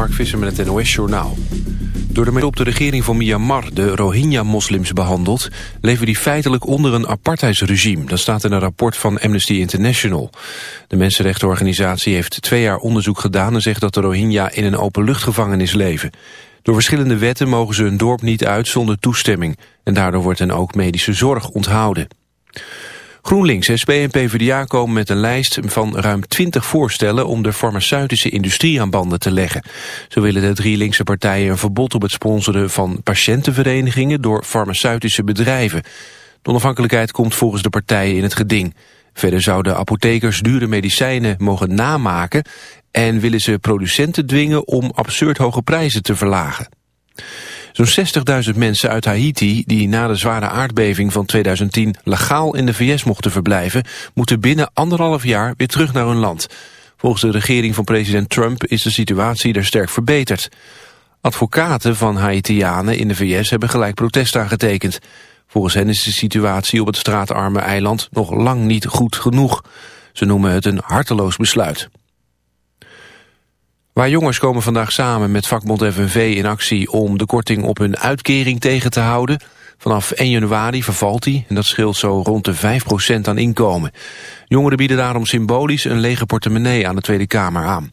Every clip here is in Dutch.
Mark Visser met het NOS-journaal. Door de manier op de regering van Myanmar de Rohingya-moslims behandelt... leven die feitelijk onder een apartheidsregime. Dat staat in een rapport van Amnesty International. De mensenrechtenorganisatie heeft twee jaar onderzoek gedaan... en zegt dat de Rohingya in een openluchtgevangenis leven. Door verschillende wetten mogen ze hun dorp niet uit zonder toestemming. En daardoor wordt hen ook medische zorg onthouden. GroenLinks, SP en PvdA komen met een lijst van ruim 20 voorstellen om de farmaceutische industrie aan banden te leggen. Zo willen de drie linkse partijen een verbod op het sponsoren van patiëntenverenigingen door farmaceutische bedrijven. De onafhankelijkheid komt volgens de partijen in het geding. Verder zouden apothekers dure medicijnen mogen namaken en willen ze producenten dwingen om absurd hoge prijzen te verlagen. Zo'n 60.000 mensen uit Haiti die na de zware aardbeving van 2010 legaal in de VS mochten verblijven, moeten binnen anderhalf jaar weer terug naar hun land. Volgens de regering van president Trump is de situatie er sterk verbeterd. Advocaten van Haitianen in de VS hebben gelijk protest aangetekend. Volgens hen is de situatie op het straatarme eiland nog lang niet goed genoeg. Ze noemen het een harteloos besluit. Waar jongens komen vandaag samen met vakbond FNV in actie om de korting op hun uitkering tegen te houden. Vanaf 1 januari vervalt die en dat scheelt zo rond de 5% aan inkomen. Jongeren bieden daarom symbolisch een lege portemonnee aan de Tweede Kamer aan.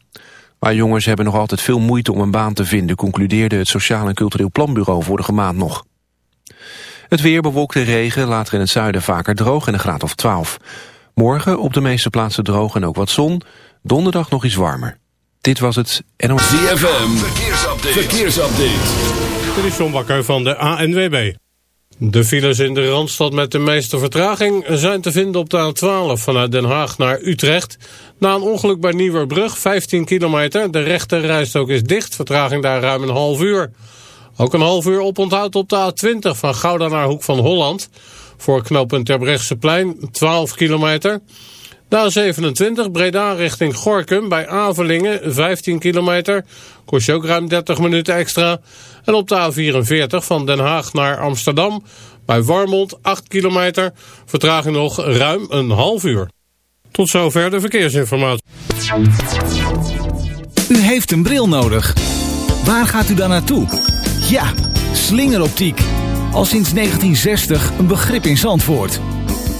Maar jongens hebben nog altijd veel moeite om een baan te vinden, concludeerde het Sociaal en Cultureel Planbureau vorige maand nog. Het weer bewolkt en regen, later in het zuiden vaker droog en een graad of 12. Morgen op de meeste plaatsen droog en ook wat zon, donderdag nog iets warmer. Dit was het NOS. ZFM, verkeersupdate. verkeersupdate. Dit is John Bakker van de ANWB. De files in de Randstad met de meeste vertraging zijn te vinden op de A12 vanuit Den Haag naar Utrecht. Na een ongeluk bij Nieuwerbrug, 15 kilometer. De rechte rijstok is dicht, vertraging daar ruim een half uur. Ook een half uur oponthoud op de A20 van Gouda naar Hoek van Holland. Voor knooppunt Terbrechtseplein, 12 kilometer. De A27 Breda richting Gorkum bij Avelingen 15 kilometer. Kost je ook ruim 30 minuten extra. En op de A44 van Den Haag naar Amsterdam bij Warmond 8 kilometer. Vertraging nog ruim een half uur. Tot zover de verkeersinformatie. U heeft een bril nodig. Waar gaat u dan naartoe? Ja, slingeroptiek. Al sinds 1960 een begrip in Zandvoort.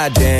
goddamn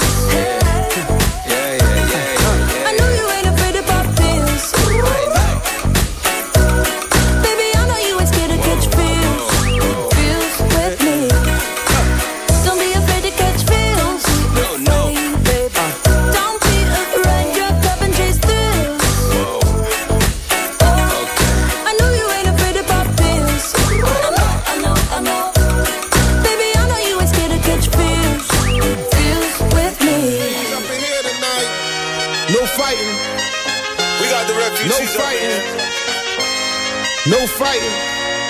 No fighting.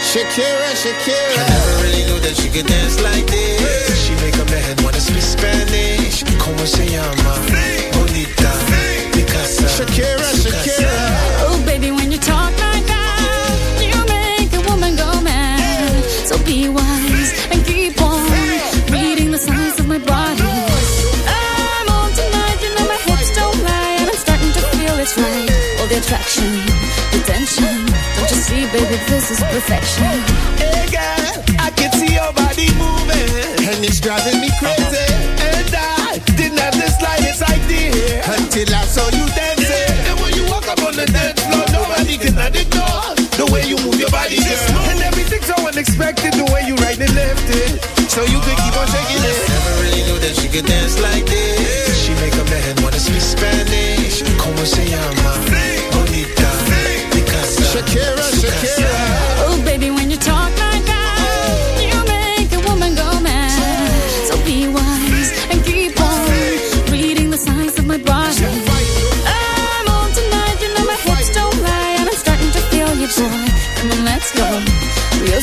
Shakira, Shakira. I never really knew that she could dance like this. She make a man wanna speak Spanish. Como se llama? Bonita. Picasa. Shakira, Shakira. Oh, baby, when you talk like that, you make a woman go mad. So be wise and keep on reading the signs of my body. I'm on tonight, you know my hips don't lie, and I'm starting to feel it's right. All the attraction, this is perfection. Hey girl, I can see your body moving, and it's driving me crazy. And I didn't have the slightest idea until I saw you dancing. And when you walk up on the dance floor, nobody can ignore the way you move your body, girl. And everything's so unexpected, the way you right and left it, so you could keep on shaking it. Never really knew that she could dance like this. She make up a man wanna speak Spanish. Como se llama? Bonita. Picasa. Shakira, Shakira.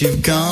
you've gone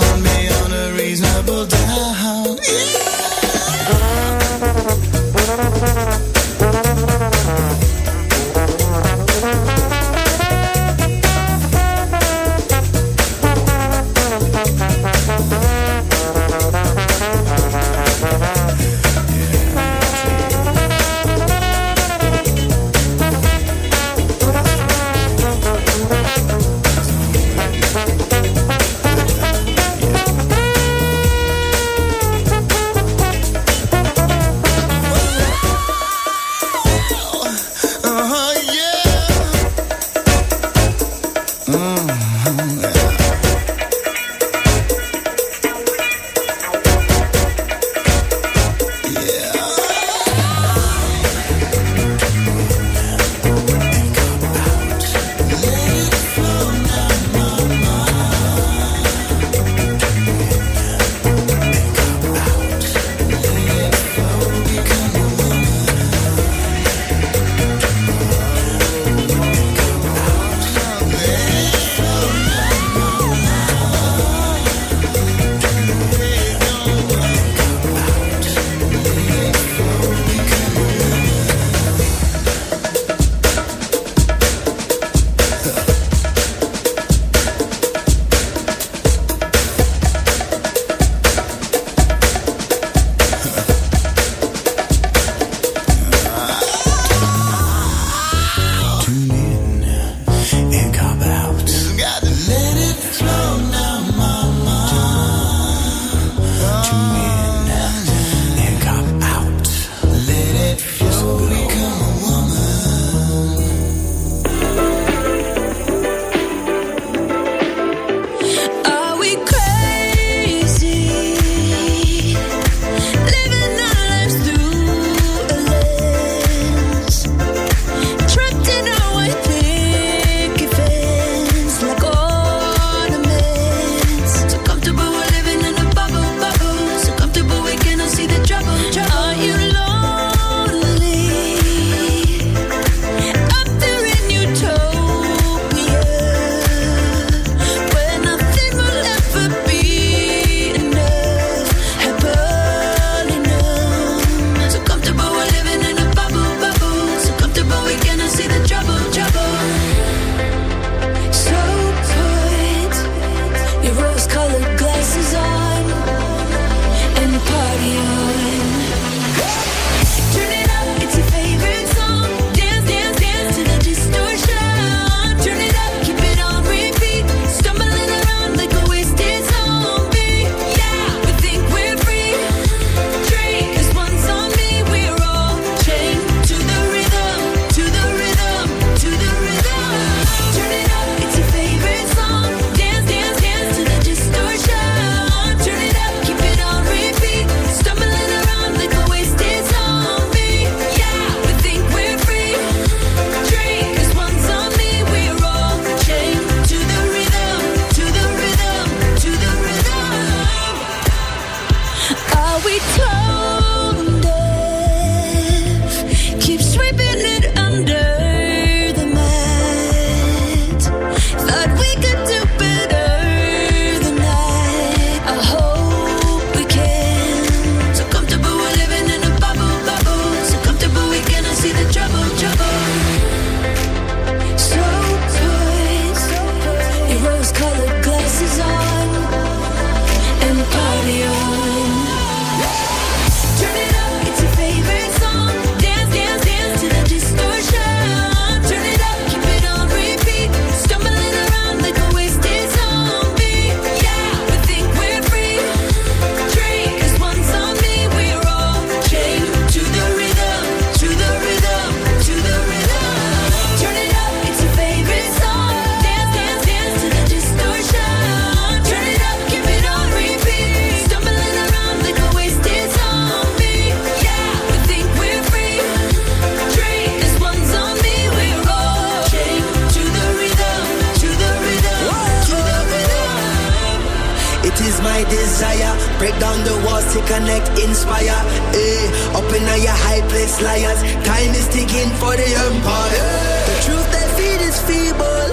connect, inspire. Eh, up in your high place, liars. Time is ticking for the empire. Eh. The truth they feed is feeble,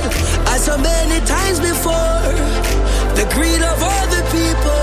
as so many times before. The greed of all the people.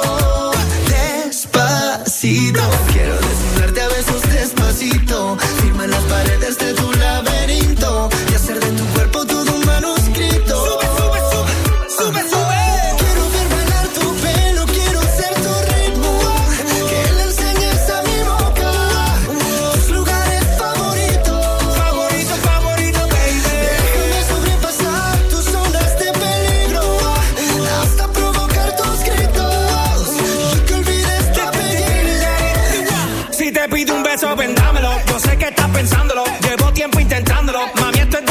Un beso, vendámelo. Yo sé que estás pensándolo. Llevo tiempo intentándolo. Mami, estoy dando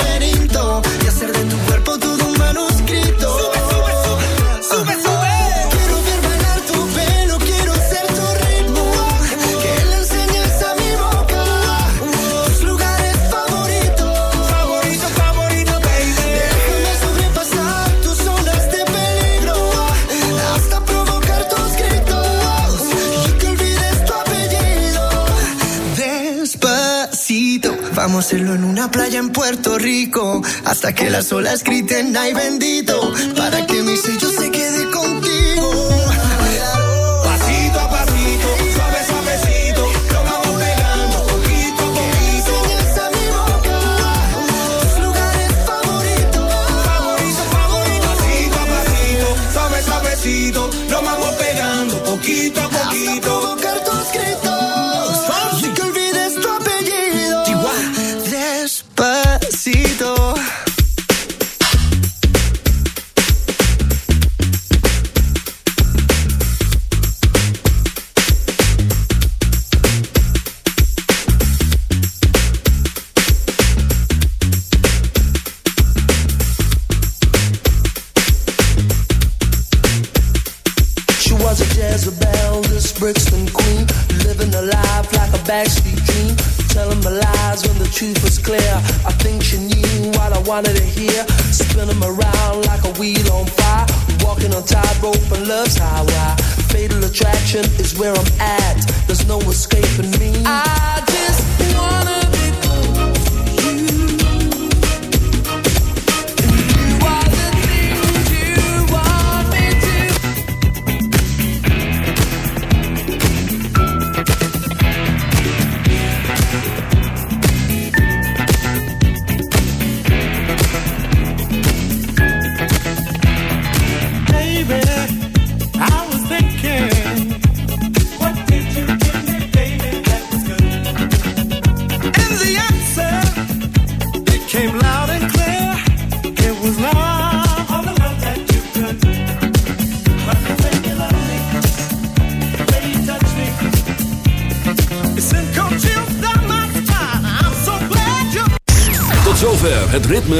Hacerlo en una playa en Puerto Rico. Hasta que las olas griten, ay bendito. Para que mi sello se quede contigo. Pasito a pasito, suave, suavecito. Nos vamos pegando poquito a poquito. Enseñas a mi boca tus lugares favoritos. Favorito, favorito. Pasito a pasito, suave, suavecito. Nos vamos pegando poquito a poquito.